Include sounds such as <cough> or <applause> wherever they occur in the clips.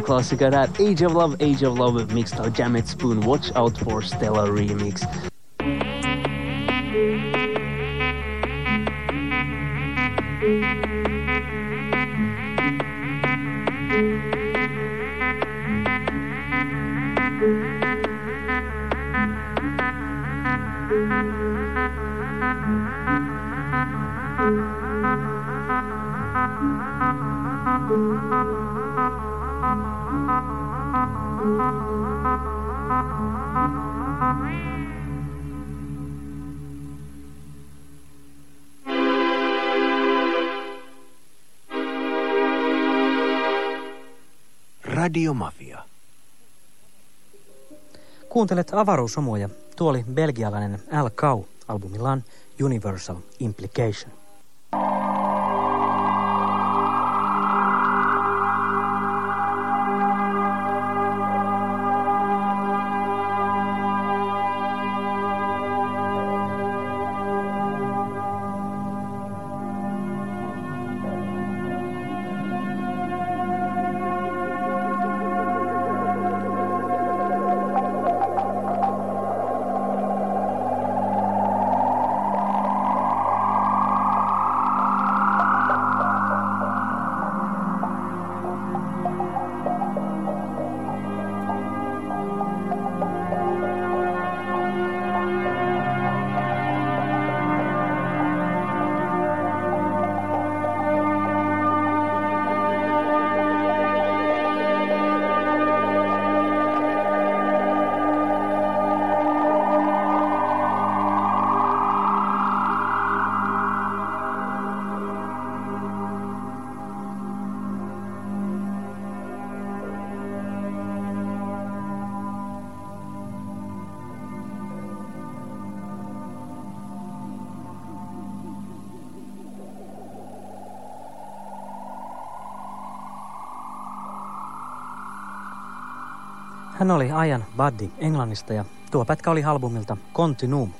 classica that Age of Love, Age of Love mixt jam it Spoon Watch Out for Stella Remix. Thank you. Radiomafia. Kuuntelet avaruusomuja. Tuo oli belgialainen Al Cow albumillaan Universal Implication. Hän oli Ajan Buddy Englannista ja tuo pätkä oli albumilta Continuum.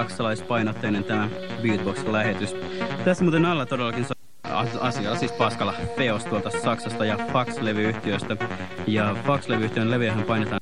Saksalaispainotteinen tämä Beatbox-lähetys. Tässä muuten alla todellakin asia, siis Paskala Feos tuolta Saksasta ja Fax-levyyhtiöstä. Ja Fax-levyyhtiön levyjähän painetaan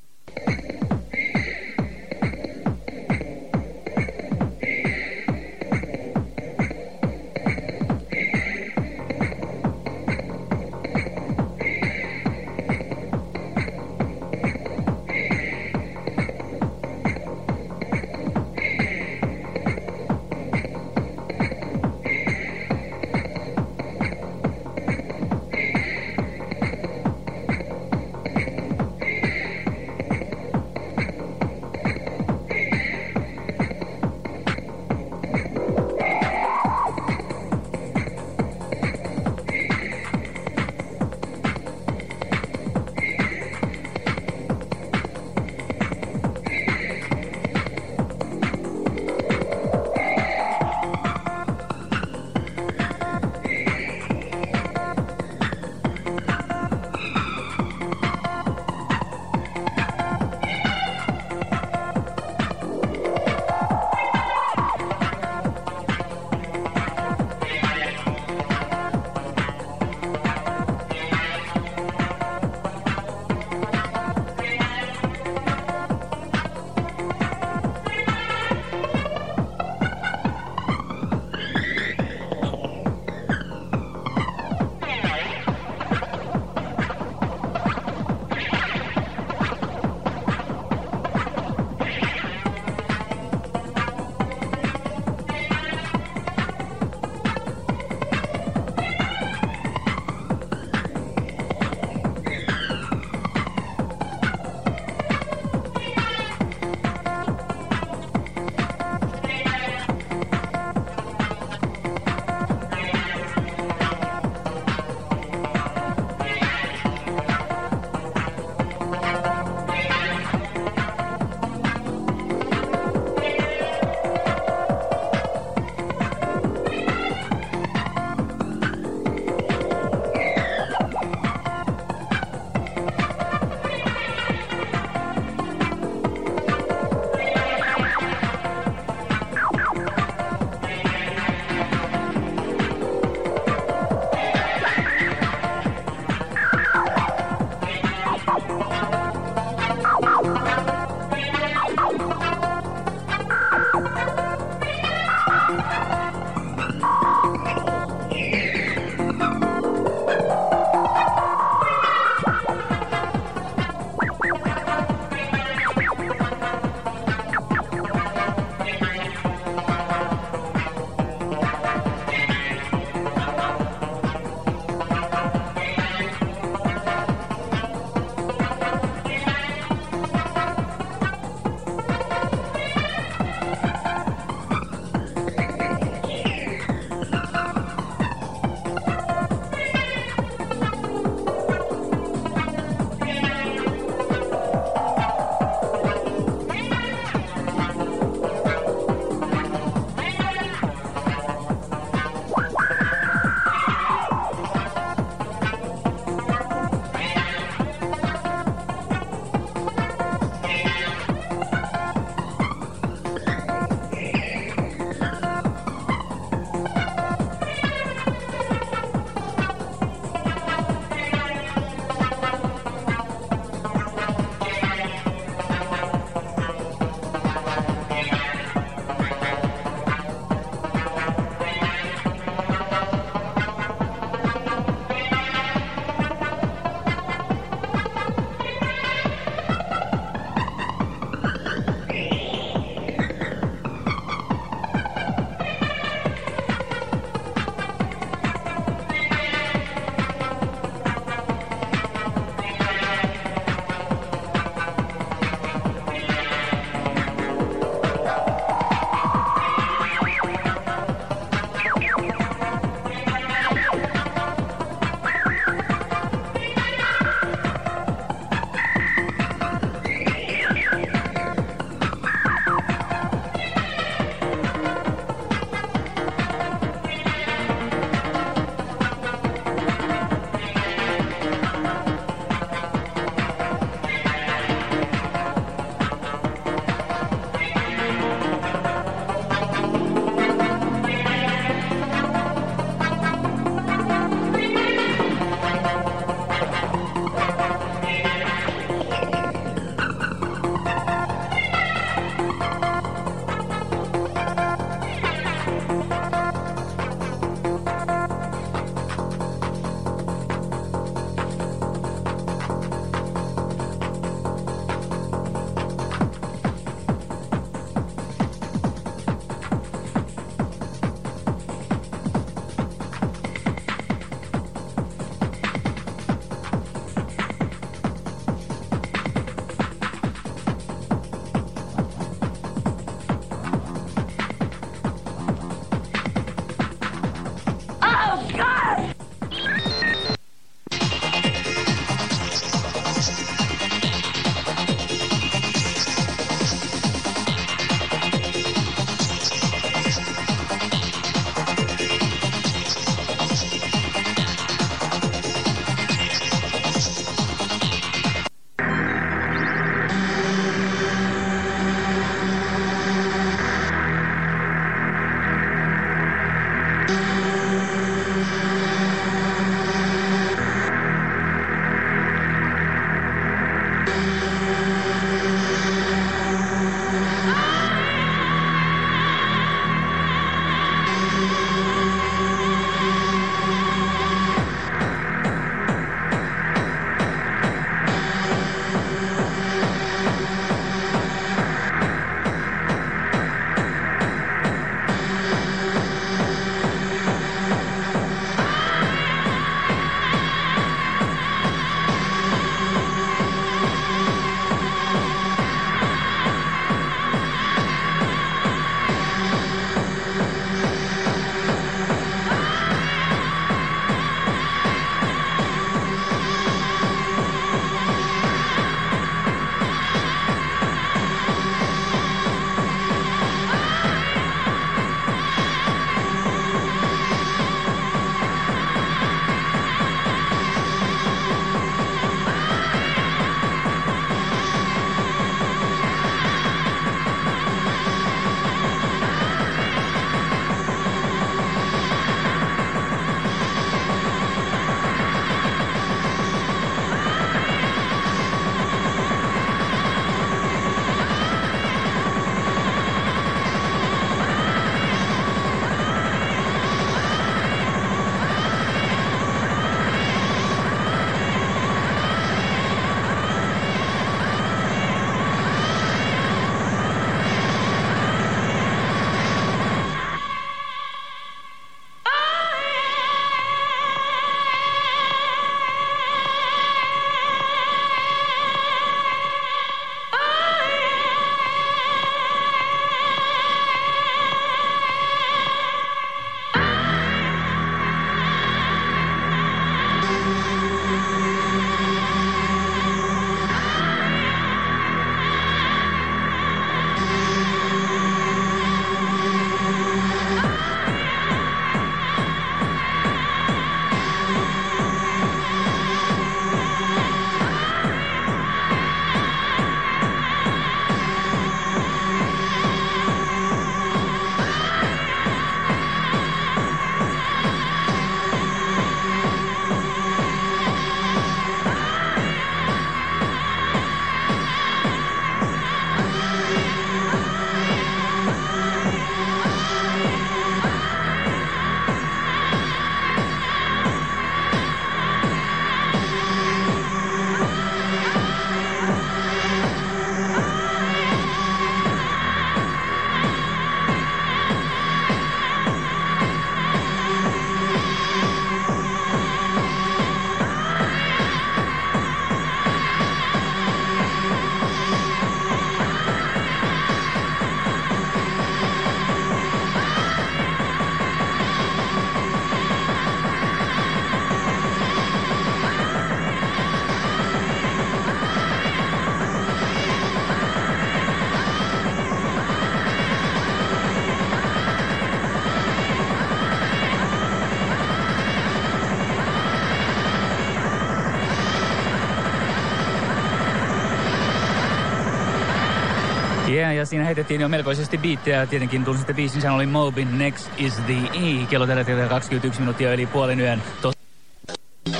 siinä heitettiin jo melkoisesti biittejä. Tietenkin sitten biisin, sehän oli Mobin Next is the E. Kello tällä hetkellä 21 minuuttia yli puolen yön. Tos-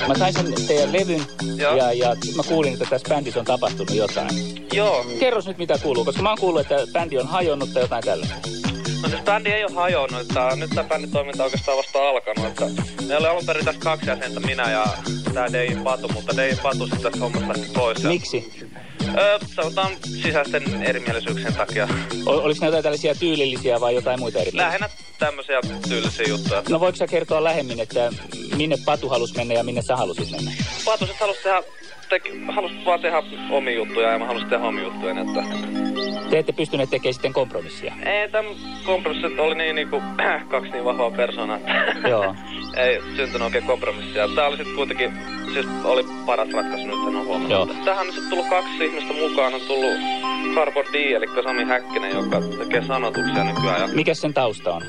Mä sain sen teidän levyn Joo. ja, ja mä kuulin, että tässä bändissä on tapahtunut jotain. Joo. Kerros nyt mitä kuuluu, koska mä oon kuullut, että bändi on hajonnut tai jotain tällaista. No siis bändi ei ole hajonnut, että nyt tämä bändin toiminta on oikeastaan vasta alkanut. Että meillä oli alun perin tässä kaksi jäsentä, minä ja tämä Dein Patu, mutta Dein Patu sitten tästä hommasta lähti pois. Ja, Miksi? Öö, sanotaan sisäisten erimielisyyksien takia. O- oliko jotain tällaisia tyylillisiä vai jotain muita eri? Lähinnä tämmöisiä tyylisiä juttuja. No voiko sä kertoa lähemmin, että minne Patu halusi mennä ja minne sä halusit mennä? Patu sitten halusi tehdä, teki, halusi vaan tehdä omia juttuja ja mä halusin tehdä omia juttuja. Niin että Te ette pystyneet tekemään sitten kompromissia. ei, tämän kompromissit oli niin, niin kuin, <clears throat> kaksi niin vahvaa persoonaa, <laughs> Joo. ei syntynyt oikein kompromissia. Tää oli sitten kuitenkin, siis oli paras ratkaisu nyt, sen on huomannut. Joo. Tähän on sitten tullut kaksi ihmistä mukaan. On tullut Carbon D, eli Sami Häkkinen, joka tekee sanotuksia nykyään. Ja, Mikä sen tausta on?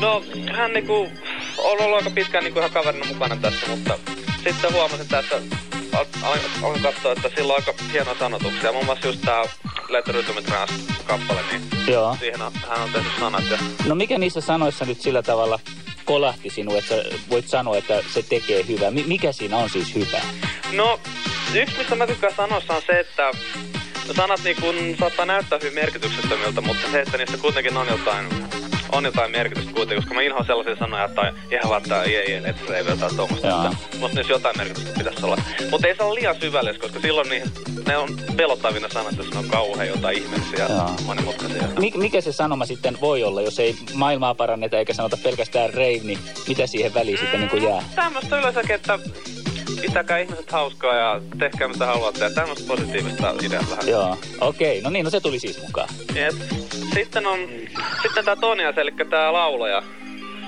no, hän niinku, on ollut aika pitkään niinku ihan kaverina mukana tässä, mutta sitten huomasin tässä, aloin, katsoa, että sillä on aika hienoja sanotuksia. Muun muassa just tää Let Rhythm kappale, niin Joo. siihen on, hän on tehnyt sanat. Ja No mikä niissä sanoissa nyt sillä tavalla kolahti sinua, että voit sanoa, että se tekee hyvää? Mi- mikä siinä on siis hyvää? No, yksi mistä mä tykkään sanossa on se, että sanat niin kun saattaa näyttää hyvin merkityksettömiltä, mutta se, että niissä kuitenkin on jotain, on jotain merkitystä kuitenkin, koska mä inhoan sellaisia sanoja, että ihan vaan tää ei, ei, let's rave, jotain tuommoista. Mutta niissä jotain merkitystä pitäisi olla. Mutta ei se ole liian syvällistä, koska silloin niin, ne on pelottavina sanat, jos ne on kauhean jotain ihmeellisiä ja monimutkaisia. Mik- mikä se sanoma sitten voi olla, jos ei maailmaa paranneta eikä sanota pelkästään rave, niin mitä siihen väliin sitten niin kuin jää? Tämmöistä yleensäkin, että pitäkää ihmiset hauskaa ja tehkää mitä haluatte ja tämmöistä positiivista ideaa vähän. Joo, okei. No niin, no se tuli siis mukaan. Jep. Sitten on, sitten tää Tonias, eli tää laulaja,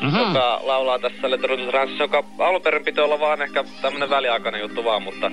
Mhm. joka laulaa tässä Ranssissa, joka alun perin piti olla vaan ehkä tämmönen väliaikainen juttu vaan, mutta